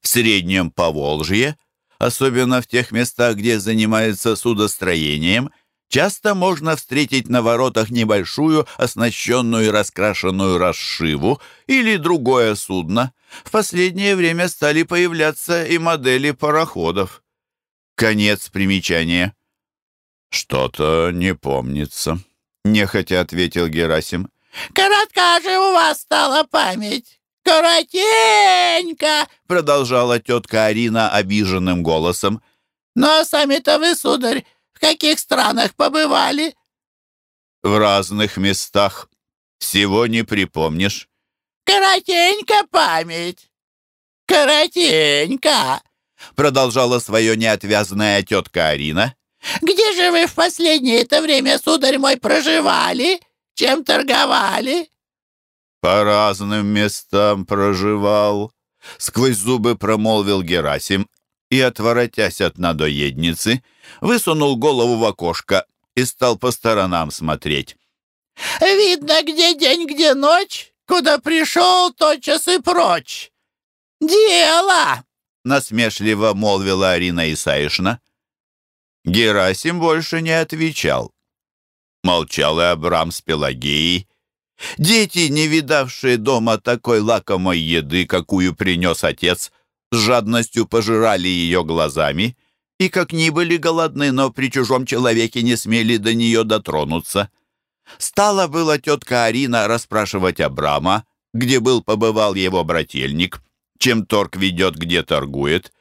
В Среднем Поволжье – особенно в тех местах, где занимаются судостроением, часто можно встретить на воротах небольшую, оснащенную и раскрашенную расшиву или другое судно. В последнее время стали появляться и модели пароходов. Конец примечания. «Что-то не помнится», — нехотя ответил Герасим. «Коротка же у вас стала память. «Коротенько!» — продолжала тетка Арина обиженным голосом. «Ну а сами-то вы, сударь, в каких странах побывали?» «В разных местах. Всего не припомнишь». «Коротенько память! Коротенько!» — продолжала свое неотвязная тетка Арина. «Где же вы в последнее это время, сударь мой, проживали? Чем торговали?» По разным местам проживал», — сквозь зубы промолвил Герасим и, отворотясь от надоедницы, высунул голову в окошко и стал по сторонам смотреть. «Видно, где день, где ночь, куда пришел, тотчас и прочь. Дело!» — насмешливо молвила Арина Исаишна. Герасим больше не отвечал. Молчал и Абрам с Пелагеей, Дети, не видавшие дома такой лакомой еды, какую принес отец, с жадностью пожирали ее глазами и, как ни были голодны, но при чужом человеке не смели до нее дотронуться. Стала была тетка Арина расспрашивать Абрама, где был побывал его брательник, чем торг ведет, где торгует.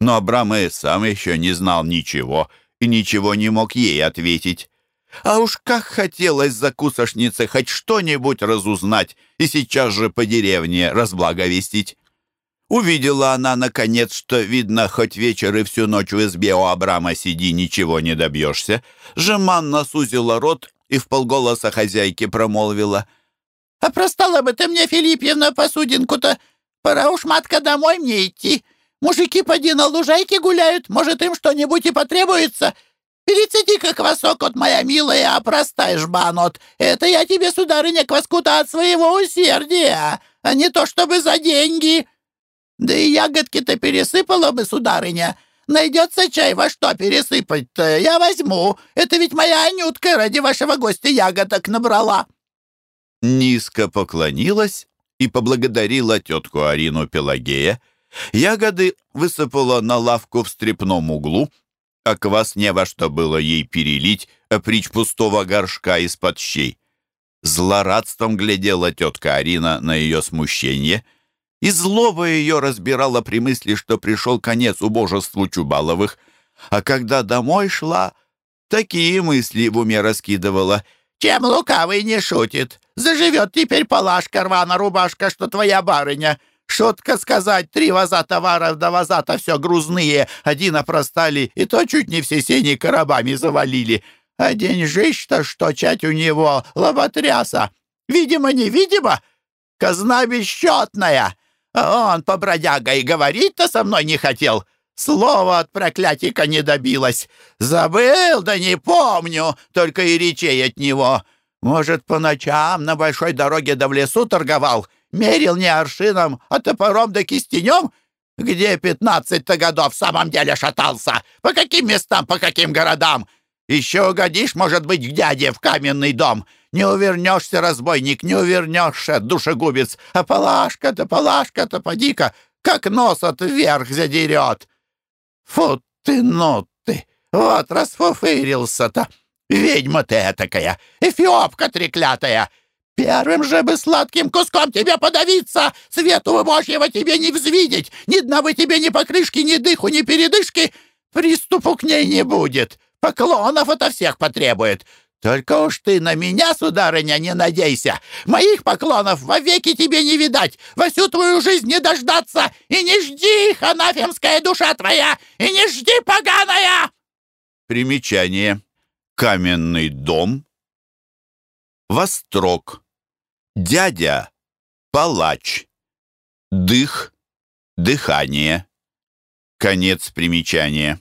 Но Абрам и сам еще не знал ничего и ничего не мог ей ответить. А уж как хотелось закусошнице хоть что-нибудь разузнать и сейчас же по деревне разблаговестить. Увидела она, наконец, что, видно, хоть вечер и всю ночь в избе у Абрама сиди, ничего не добьешься. Жеманно сузила рот и в полголоса хозяйке промолвила. «А простала бы ты мне, Филиппьевна, посудинку-то. Пора уж, матка, домой мне идти. Мужики поди на лужайке гуляют, может, им что-нибудь и потребуется. Перецеди-ка квасок от моя милая, а простай жбанот. Это я тебе, сударыня, кваску-то от своего усердия, а не то чтобы за деньги». Да и ягодки-то пересыпала бы, сударыня. Найдется чай, во что пересыпать-то, я возьму. Это ведь моя Анютка ради вашего гостя ягодок набрала». Низко поклонилась и поблагодарила тетку Арину Пелагея. Ягоды высыпала на лавку в стрепном углу, а квас не во что было ей перелить, а прич пустого горшка из-под щей. Злорадством глядела тетка Арина на ее смущение, и злоба ее разбирала при мысли, что пришел конец убожеству Чубаловых, а когда домой шла, такие мысли в уме раскидывала. «Чем лукавый не шутит? Заживет теперь палашка рвана рубашка, что твоя барыня!» Шутка сказать, три ваза товаров до ваза-то все грузные, один опростали, и то чуть не все сени коробами завалили. А деньжищ-то что чать у него, лоботряса. Видимо-невидимо, казна бесчетная. А он по бродяга и говорить-то со мной не хотел. Слова от проклятика не добилась. Забыл, да не помню, только и речей от него. Может, по ночам на большой дороге да в лесу торговал, мерил не аршином, а топором да кистенем? Где пятнадцать-то годов в самом деле шатался? По каким местам, по каким городам? Еще угодишь, может быть, к дяде в каменный дом. Не увернешься, разбойник, не увернешься, душегубец. А Палашка-то, Палашка-то, поди-ка, как нос от вверх задерет. Фу ты, ну ты, вот расфуфырился-то. Ведьма ты этакая, эфиопка треклятая. Первым же бы сладким куском тебе подавиться, свету божьего тебе не взвидеть, ни дна бы тебе ни покрышки, ни дыху, ни передышки. Приступу к ней не будет. Поклонов это всех потребует. Только уж ты на меня, сударыня, не надейся. Моих поклонов вовеки тебе не видать, во всю твою жизнь не дождаться. И не жди, ханафемская душа твоя, и не жди, поганая!» Примечание. Каменный дом. Вострок. Дядя. Палач. Дых. Дыхание. Конец примечания.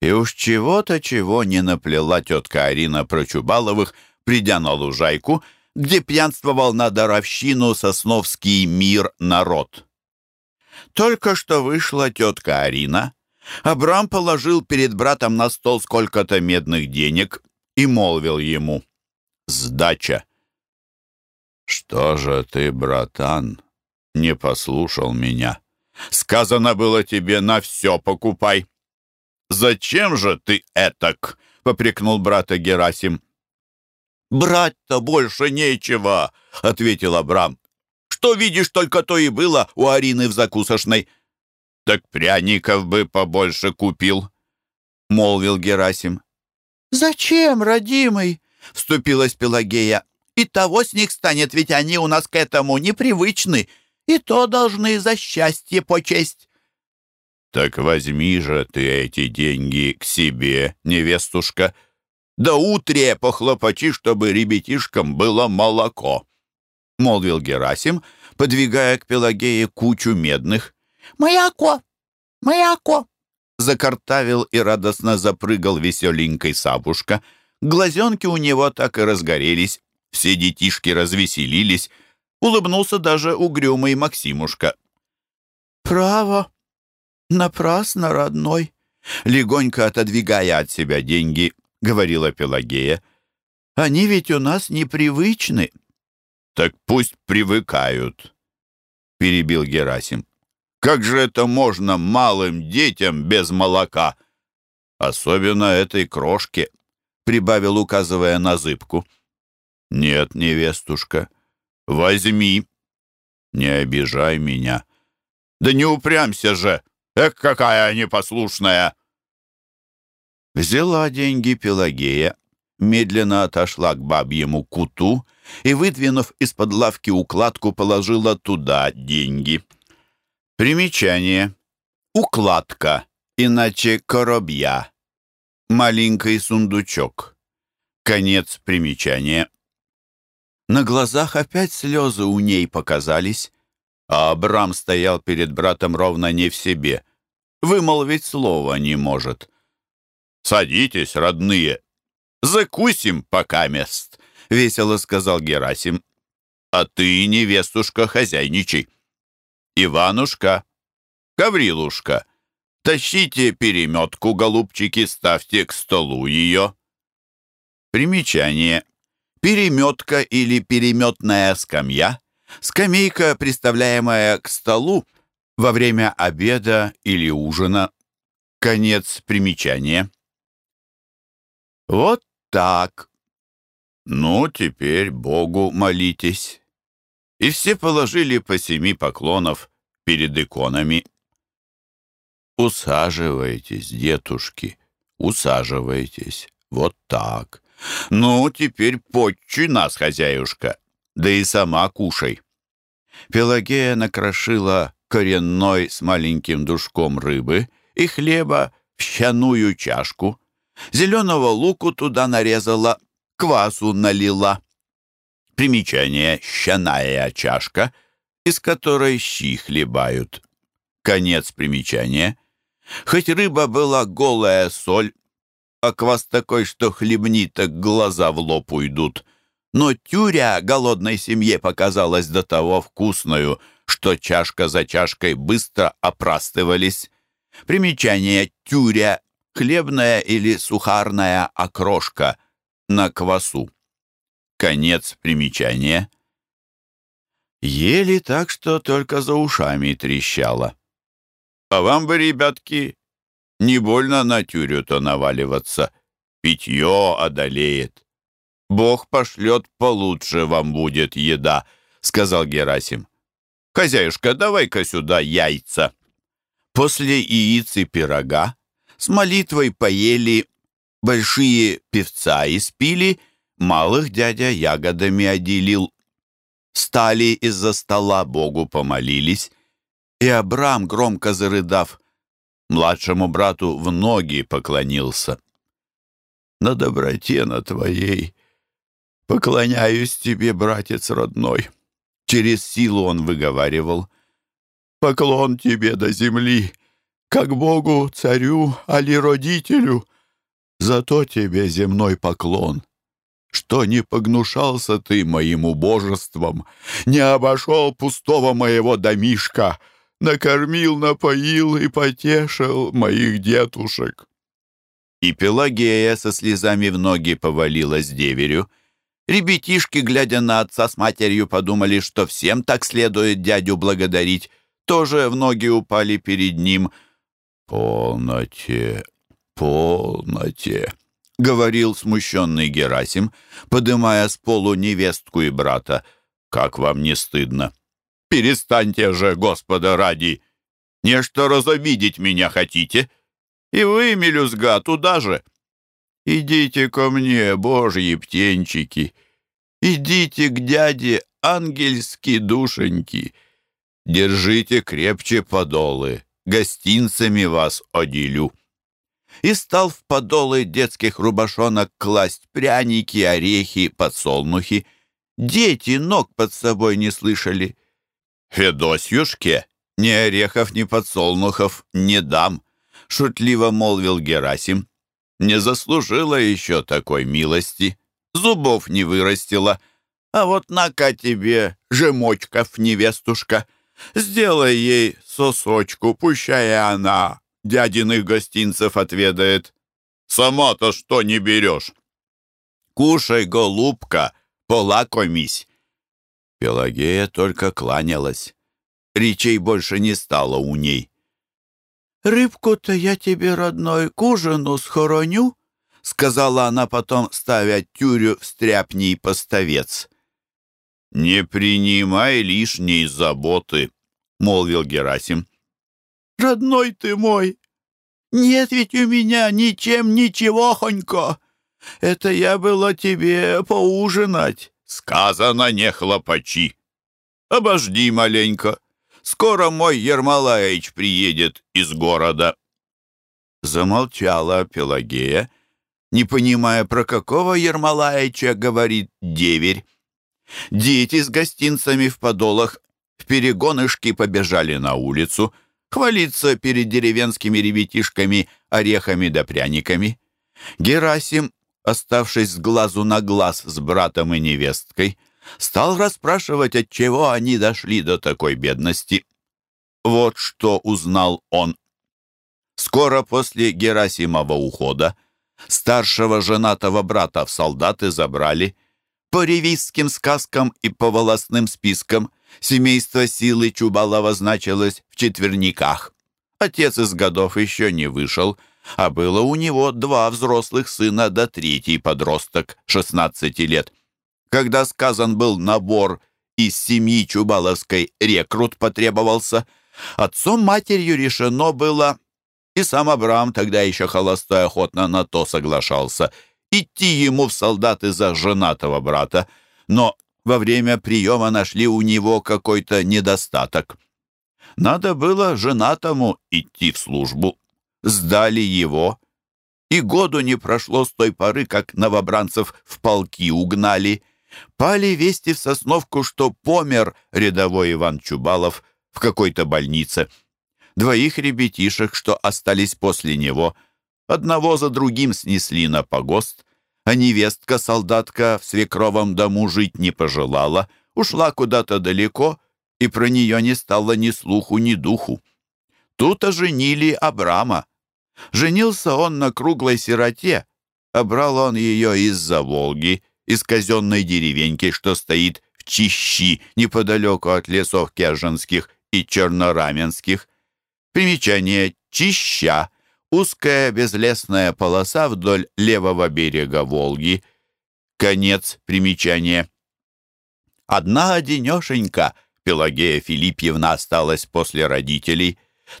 И уж чего-то чего не наплела тетка Арина про Чубаловых, придя на лужайку, где пьянствовал на даровщину сосновский мир народ. Только что вышла тетка Арина, Абрам положил перед братом на стол сколько-то медных денег и молвил ему «Сдача». «Что же ты, братан, не послушал меня? Сказано было тебе на все покупай». «Зачем же ты этак?» — попрекнул брата Герасим. «Брать-то больше нечего», — ответил Абрам. «Что видишь, только то и было у Арины в закусочной». «Так пряников бы побольше купил», — молвил Герасим. «Зачем, родимый?» — вступилась Пелагея. «И того с них станет, ведь они у нас к этому непривычны, и то должны за счастье почесть». «Так возьми же ты эти деньги к себе, невестушка. Да утре похлопочи, чтобы ребятишкам было молоко», — молвил Герасим, подвигая к Пелагее кучу медных. «Маяко! Маяко!» — закартавил и радостно запрыгал веселенькой Савушка. Глазенки у него так и разгорелись, все детишки развеселились. Улыбнулся даже угрюмый Максимушка. «Право!» «Напрасно, родной!» Легонько отодвигая от себя деньги, говорила Пелагея. «Они ведь у нас непривычны». «Так пусть привыкают», — перебил Герасим. «Как же это можно малым детям без молока? Особенно этой крошке», — прибавил, указывая на зыбку. «Нет, невестушка, возьми. Не обижай меня. Да не упрямься же!» Эх, какая непослушная!» Взяла деньги Пелагея, медленно отошла к бабьему куту и, выдвинув из-под лавки укладку, положила туда деньги. Примечание. Укладка, иначе коробья. Маленький сундучок. Конец примечания. На глазах опять слезы у ней показались, а Абрам стоял перед братом ровно не в себе вымолвить слова не может. «Садитесь, родные, закусим пока мест», — весело сказал Герасим. «А ты, невестушка, хозяйничай». Иванушка, Гаврилушка, тащите переметку, голубчики, ставьте к столу ее. Примечание. Переметка или переметная скамья — скамейка, приставляемая к столу во время обеда или ужина. Конец примечания. Вот так. Ну, теперь Богу молитесь. И все положили по семи поклонов перед иконами. Усаживайтесь, детушки, усаживайтесь. Вот так. Ну, теперь почуй нас, хозяюшка, да и сама кушай. Пелагея накрошила коренной с маленьким душком рыбы и хлеба в щаную чашку, зеленого луку туда нарезала, квасу налила. Примечание «щаная чашка», из которой щи хлебают. Конец примечания. Хоть рыба была голая соль, а квас такой, что хлебни, так глаза в лоб уйдут. Но тюря голодной семье показалась до того вкусную, что чашка за чашкой быстро опрастывались. Примечание «тюря» — хлебная или сухарная окрошка на квасу. Конец примечания. Ели так, что только за ушами трещало. А вам бы, ребятки, не больно на тюрю-то наваливаться. Питье одолеет. Бог пошлет, получше вам будет еда, — сказал Герасим. Хозяюшка, давай-ка сюда яйца. После яиц и пирога с молитвой поели, большие певца испили, малых дядя ягодами отделил. Стали из-за стола Богу помолились, и Абрам, громко зарыдав, младшему брату в ноги поклонился. «На доброте на твоей поклоняюсь тебе, братец родной!» Через силу он выговаривал. «Поклон тебе до земли, как Богу, царю, али родителю, зато тебе земной поклон» что не погнушался ты моим убожеством, не обошел пустого моего домишка, накормил, напоил и потешил моих детушек». И Пелагея со слезами в ноги повалилась деверю. Ребятишки, глядя на отца с матерью, подумали, что всем так следует дядю благодарить. Тоже в ноги упали перед ним. «Полноте, полноте», — говорил смущенный Герасим, подымая с полу невестку и брата. «Как вам не стыдно?» Перестаньте же, Господа ради! Нечто разобидеть меня хотите? И вы, мелюзга, туда же. Идите ко мне, божьи птенчики, идите к дяде, ангельски душеньки. Держите крепче подолы, гостинцами вас оделю. И стал в подолы детских рубашонок класть пряники, орехи, подсолнухи. Дети ног под собой не слышали. «Федосьюшке ни орехов, ни подсолнухов не дам», — шутливо молвил Герасим. «Не заслужила еще такой милости, зубов не вырастила. А вот на-ка тебе, жемочков, невестушка, сделай ей сосочку, пущая она дядиных гостинцев отведает. Сама-то что не берешь? Кушай, голубка, полакомись, Пелагея только кланялась. Речей больше не стало у ней. «Рыбку-то я тебе, родной, к ужину схороню», — сказала она потом, ставя тюрю в стряпний поставец. «Не принимай лишней заботы», — молвил Герасим. «Родной ты мой! Нет ведь у меня ничем ничегохонько! Это я было тебе поужинать!» «Сказано, не хлопачи. Обожди маленько. Скоро мой Ермолаич приедет из города». Замолчала Пелагея, не понимая, про какого Ермолаича говорит деверь. Дети с гостинцами в подолах в перегонышки побежали на улицу, хвалиться перед деревенскими ребятишками орехами да пряниками. Герасим оставшись с глазу на глаз с братом и невесткой, стал расспрашивать, от чего они дошли до такой бедности. вот что узнал он. Скоро после Герасимова ухода старшего женатого брата в солдаты забрали. По ревизским сказкам и по волосным спискам семейство силы Чубалова значилось в четверниках. Отец из годов еще не вышел, а было у него два взрослых сына да третий подросток, 16 лет. Когда сказан был набор из семьи Чубаловской рекрут потребовался, отцом-матерью решено было, и сам Абрам, тогда еще холостой, охотно на то соглашался, идти ему в солдаты за женатого брата, но во время приема нашли у него какой-то недостаток. Надо было женатому идти в службу. Сдали его, и году не прошло с той поры, как новобранцев в полки угнали. Пали вести в Сосновку, что помер рядовой Иван Чубалов в какой-то больнице. Двоих ребятишек, что остались после него, одного за другим снесли на погост, а невестка-солдатка в свекровом дому жить не пожелала, ушла куда-то далеко, и про нее не стало ни слуху, ни духу. Тут оженили Абрама. Женился он на круглой сироте, а брал он ее из-за Волги, из казенной деревеньки, что стоит в Чищи, неподалеку от лесов Керженских и Чернораменских. Примечание «Чища» — узкая безлесная полоса вдоль левого берега Волги. Конец примечания. Одна одинешенька Пелагея Филипьевна осталась после родителей.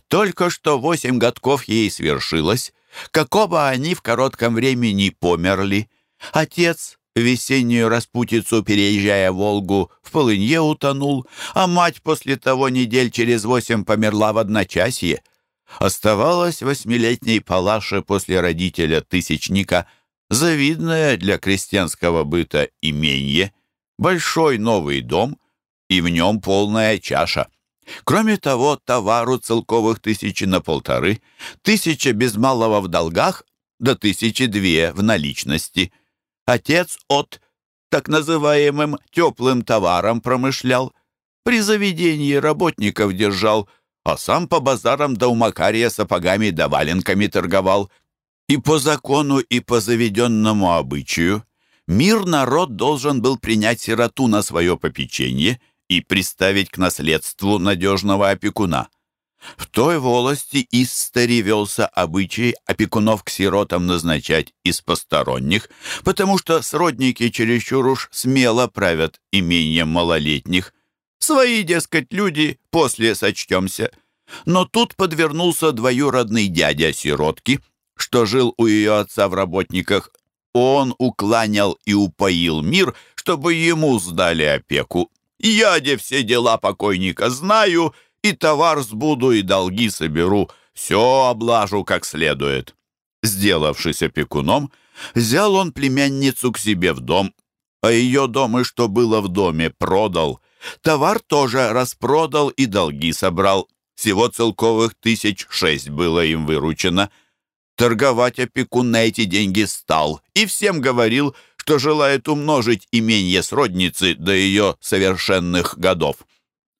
Только что восемь годков ей свершилось, как они в коротком времени померли. Отец весеннюю распутицу, переезжая Волгу, в полынье утонул, а мать после того недель через восемь померла в одночасье. Оставалась восьмилетней Палаше после родителя Тысячника завидное для крестьянского быта именье, большой новый дом и в нем полная чаша. Кроме того, товару целковых тысячи на полторы, тысяча без малого в долгах, до тысячи две в наличности – Отец от так называемым теплым товаром промышлял, при заведении работников держал, а сам по базарам да у Макария сапогами да валенками торговал. И по закону, и по заведенному обычаю мир народ должен был принять сироту на свое попечение и приставить к наследству надежного опекуна. В той волости истори велся обычай опекунов к сиротам назначать из посторонних, потому что сродники чересчур уж смело правят имением малолетних. Свои, дескать, люди, после сочтемся. Но тут подвернулся двоюродный дядя сиротки, что жил у ее отца в работниках. Он укланял и упоил мир, чтобы ему сдали опеку. «Я все дела покойника знаю», и товар сбуду, и долги соберу, все облажу как следует». Сделавшись опекуном, взял он племянницу к себе в дом, а ее дом и что было в доме продал. Товар тоже распродал и долги собрал. Всего целковых тысяч шесть было им выручено. Торговать опекун на эти деньги стал и всем говорил, что желает умножить именье сродницы до ее совершенных годов.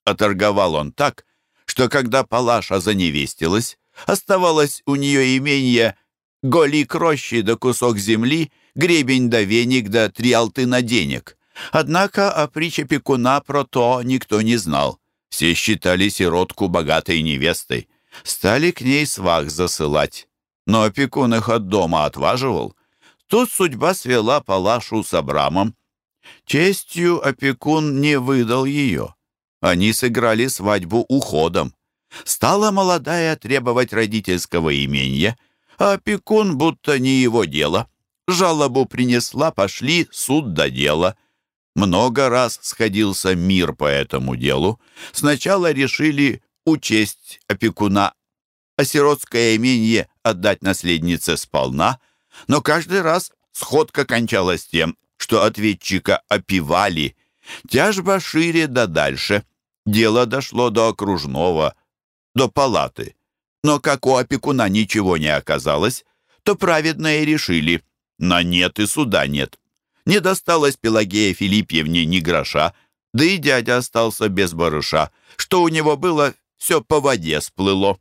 Оторговал он так, что когда Палаша заневестилась, оставалось у нее имение голик рощи да кусок земли, гребень да веник да три алтына денег. Однако о притче пекуна про то никто не знал. Все считали сиротку богатой невестой. Стали к ней свах засылать. Но опекун их от дома отваживал. Тут судьба свела Палашу с Абрамом. Честью опекун не выдал ее. Они сыграли свадьбу уходом. Стала молодая требовать родительского имения, а опекун будто не его дело. Жалобу принесла, пошли, суд до дела. Много раз сходился мир по этому делу. Сначала решили учесть опекуна, а сиротское имение отдать наследнице сполна, но каждый раз сходка кончалась тем, что ответчика опивали. Тяжба шире да дальше. Дело дошло до окружного, до палаты. Но как у опекуна ничего не оказалось, то праведные решили, на нет и суда нет. Не досталось Пелагея Филипьевне ни гроша, да и дядя остался без барыша. Что у него было, все по воде сплыло.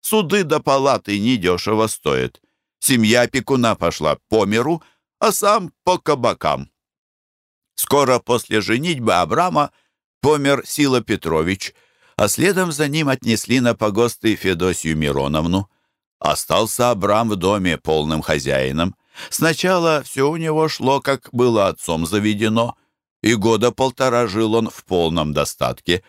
Суды до палаты недешево стоят. Семья пекуна пошла по миру, а сам по кабакам. Скоро после женитьбы Абрама помер Сила Петрович, а следом за ним отнесли на погосты Федосию Мироновну. Остался Абрам в доме полным хозяином. Сначала все у него шло, как было отцом заведено, и года полтора жил он в полном достатке,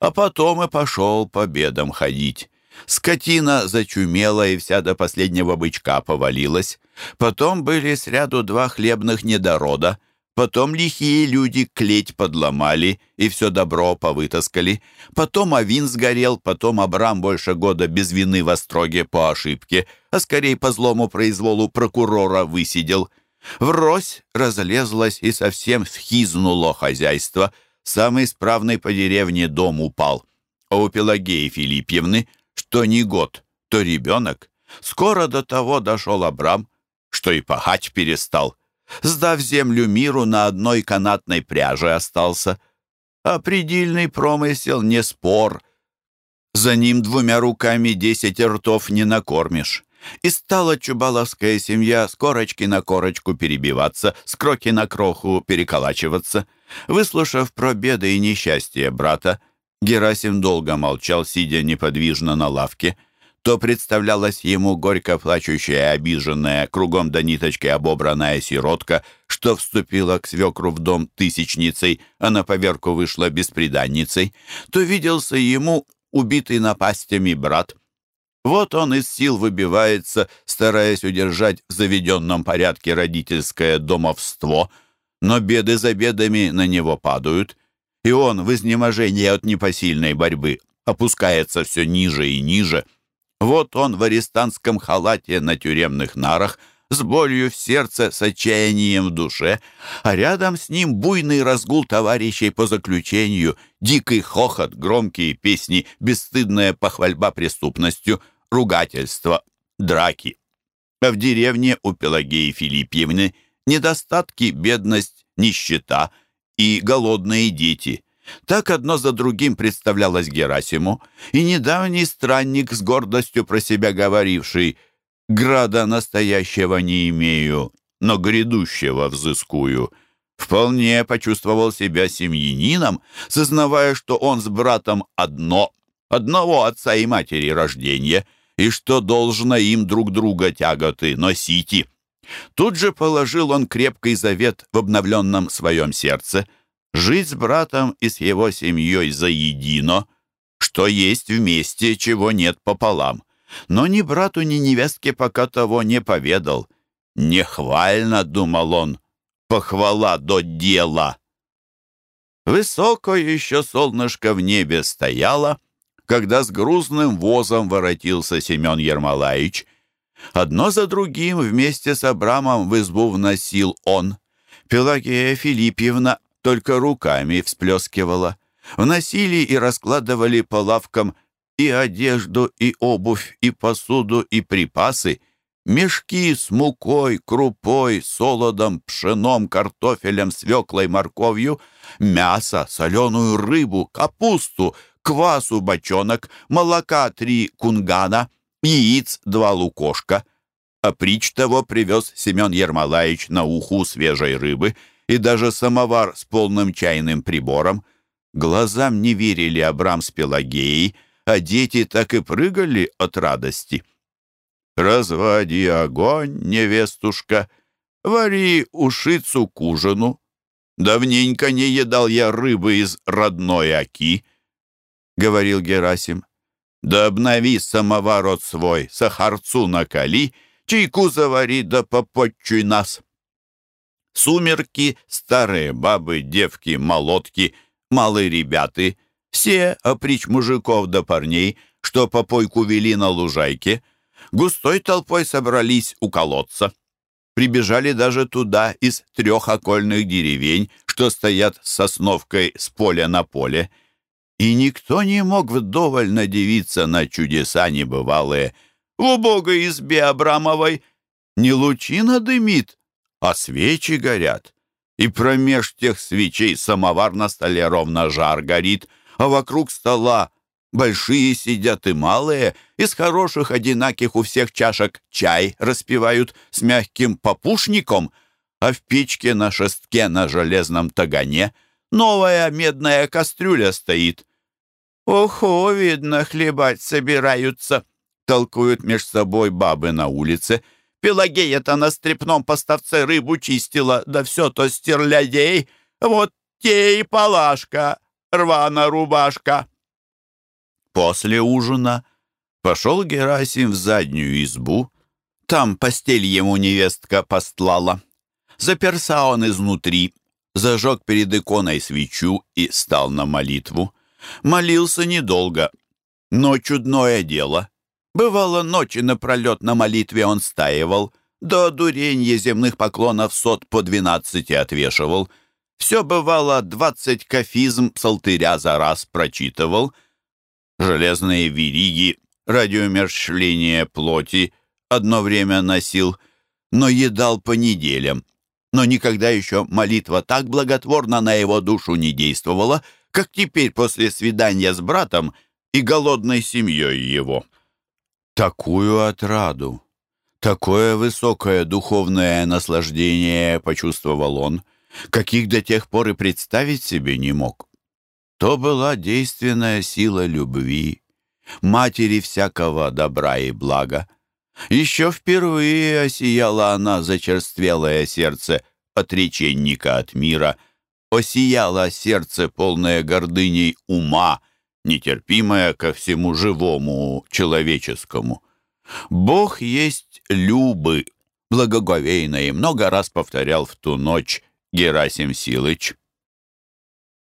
а потом и пошел по бедам ходить. Скотина зачумела и вся до последнего бычка повалилась. Потом были сряду два хлебных недорода. Потом лихие люди клеть подломали и все добро повытаскали. Потом Авин сгорел, потом Абрам больше года без вины в остроге по ошибке, а скорее по злому произволу прокурора высидел. Врозь разлезлась и совсем схизнуло хозяйство. Самый справный по деревне дом упал. А у Пелагеи Филиппьевны что не год, то ребенок. Скоро до того дошел Абрам, что и пахать перестал. Сдав землю миру, на одной канатной пряже остался. А предельный промысел не спор. За ним двумя руками десять ртов не накормишь. И стала чубаловская семья с корочки на корочку перебиваться, с кроки на кроху переколачиваться. Выслушав про беды и несчастье брата, Герасим долго молчал, сидя неподвижно на лавке. То представлялась ему горько плачущая, обиженная, кругом до ниточки обобранная сиротка, что вступила к свекру в дом тысячницей, а на поверку вышла бесприданницей, то виделся ему убитый напастями брат. Вот он из сил выбивается, стараясь удержать в заведенном порядке родительское домовство, но беды за бедами на него падают, и он в изнеможении от непосильной борьбы опускается все ниже и ниже. Вот он в арестантском халате на тюремных нарах, с болью в сердце, с отчаянием в душе, а рядом с ним буйный разгул товарищей по заключению, дикий хохот, громкие песни, бесстыдная похвальба преступностью, ругательство, драки. А в деревне у Пелагеи Филиппьевны недостатки, бедность, нищета — и голодные дети. Так одно за другим представлялось Герасиму, и недавний странник с гордостью про себя говоривший «Града настоящего не имею, но грядущего взыскую», вполне почувствовал себя семьянином, сознавая, что он с братом одно, одного отца и матери рождения, и что должно им друг друга тяготы носить. Тут же положил он крепкий завет в обновленном своем сердце жить с братом и с его семьей заедино, что есть вместе, чего нет пополам. Но ни брату, ни невестке пока того не поведал. Нехвально, думал он, похвала до дела. Высоко еще солнышко в небе стояло, когда с грузным возом воротился Семен Ермолаевич — Одно за другим вместе с Абрамом в избу вносил он. Пелагея Филиппьевна только руками всплескивала. Вносили и раскладывали по лавкам и одежду, и обувь, и посуду, и припасы, мешки с мукой, крупой, солодом, пшеном, картофелем, свеклой, морковью, мясо, соленую рыбу, капусту, квасу бочонок, молока три кунгана — яиц два лукошка, а прич того привез Семен Ермолаевич на уху свежей рыбы и даже самовар с полным чайным прибором. Глазам не верили Абрам с Пелагеей, а дети так и прыгали от радости. «Разводи огонь, невестушка, вари ушицу к ужину. Давненько не едал я рыбы из родной оки», — говорил Герасим. Да обнови самовар от свой, сахарцу накали, чайку завари да попотчуй нас. Сумерки, старые бабы, девки, молотки, малые ребята, все, опричь мужиков да парней, что попойку вели на лужайке, густой толпой собрались у колодца. Прибежали даже туда из трех окольных деревень, что стоят с сосновкой с поля на поле, и никто не мог вдоволь надевиться на чудеса небывалые. В убогой избе Абрамовой не лучина дымит, а свечи горят. И промеж тех свечей самовар на столе ровно жар горит, а вокруг стола Большие сидят и малые, из хороших одинаких у всех чашек чай распивают с мягким попушником, а в печке на шестке на железном тагане новая медная кастрюля стоит. «Охо, видно, хлебать собираются», — толкуют меж собой бабы на улице. «Пелагея-то на стрепном поставце рыбу чистила, да все то стерлядей. Вот те и палашка, рвана рубашка». После ужина пошел Герасим в заднюю избу. Там постель ему невестка постлала. Заперся он изнутри, зажег перед иконой свечу и стал на молитву. Молился недолго, но чудное дело. Бывало, ночи напролет на молитве он стаивал, до дуренья земных поклонов сот по двенадцати отвешивал. Все бывало, двадцать кафизм псалтыря за раз прочитывал. Железные вериги, радиомерщвление плоти одно время носил, но едал по неделям. Но никогда еще молитва так благотворно на его душу не действовала, как теперь после свидания с братом и голодной семьей его. Такую отраду, такое высокое духовное наслаждение почувствовал он, каких до тех пор и представить себе не мог. То была действенная сила любви, матери всякого добра и блага. Еще впервые осияла она зачерствелое сердце отреченника от мира — осияло сердце, полное гордыней ума, нетерпимое ко всему живому человеческому. «Бог есть любы», благоговейно и много раз повторял в ту ночь Герасим Силыч.